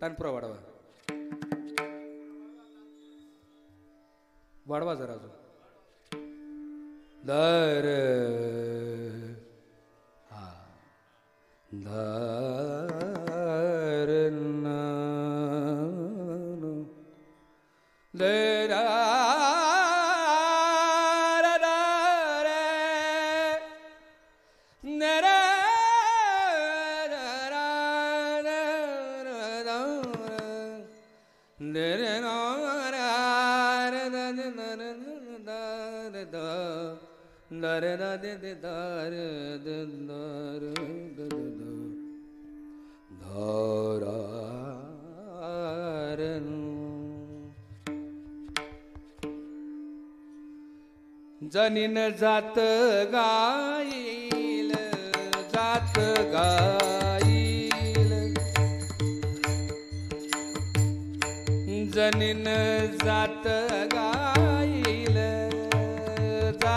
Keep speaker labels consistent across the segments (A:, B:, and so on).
A: तानपुरा वाढवा वाढवा जरा अजून दर हा दर दर दे दे दर दर धारा जनीन जात गाईल जात गाईल. जनीन जात गा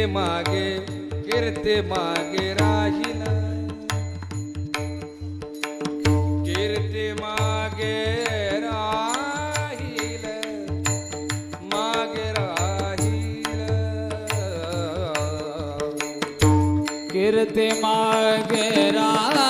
A: कीर्ती मागे कीर्ती मागे राहील कीर्ती मागे राहील मागे राहील
B: कीर्ती मागे राहील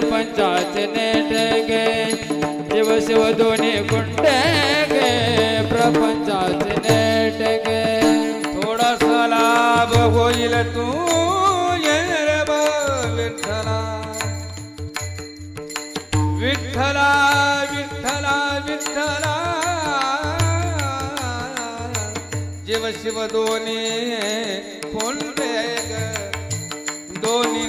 A: पंचाचे नेटगे शिव शिव दोन्ही
B: कुंडगे प्रपंचाचे थोड़ा
A: सा लाभ होईल तू विठ्ठला। विठ्ठला शिव दोनी कुंडे दोन्ही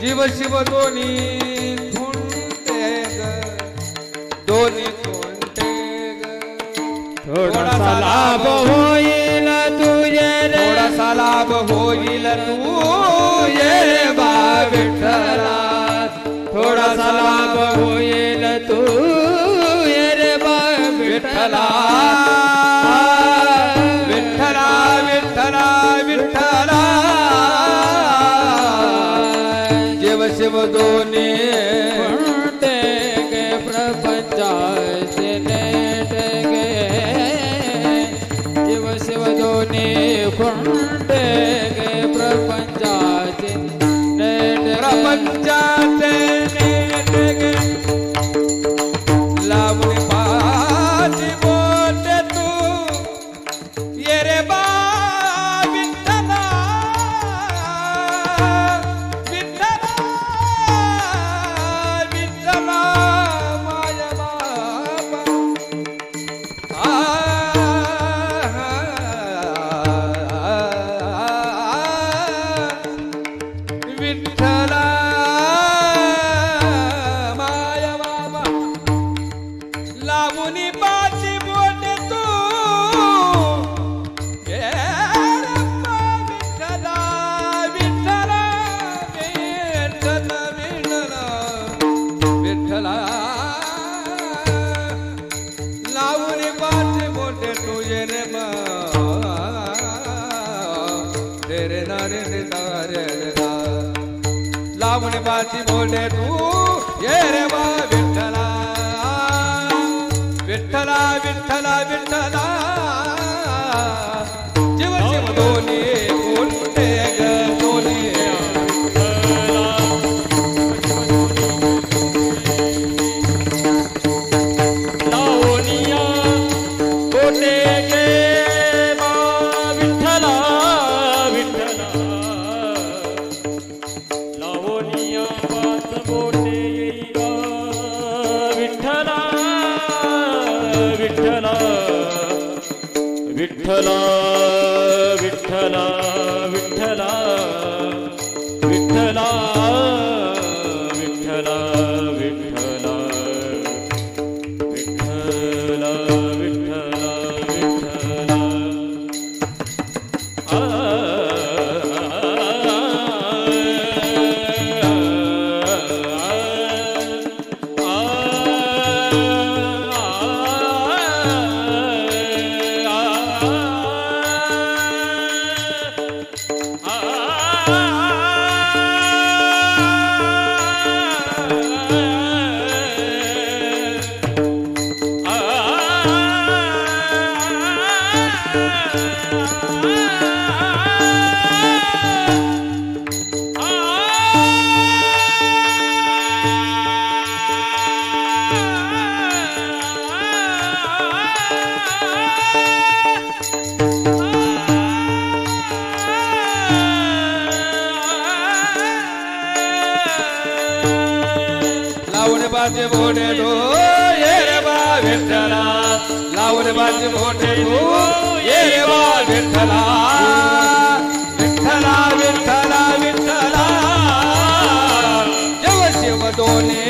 A: जीव शिव दोन्ही कुंटे ग। दोन्ही कुंटे ग।
B: थोडासा लाभ होईल तुझे
A: थोडासा लाभ होईल तू ये रे बा विठ्ठला
B: थोडासा लाभ होईल तू ये रे बा
A: विठ्ठला
B: लावून पाची तू। विठला विठला
C: विठला विठला विठला लावून पाची बोट तुझे नारे दारे लावून पाची बोट तू ये रे बा। Vitthala Vitthala Vitthala
A: Ah, ah, ah.
C: लावून बाजी मोठे तो. ये रे बा विठ्ठला. लावून बाजी मोठे तो. ये रे बा विठ्ठला. विठ्ठला विठ्ठला विठ्ठला. जव शिव दोने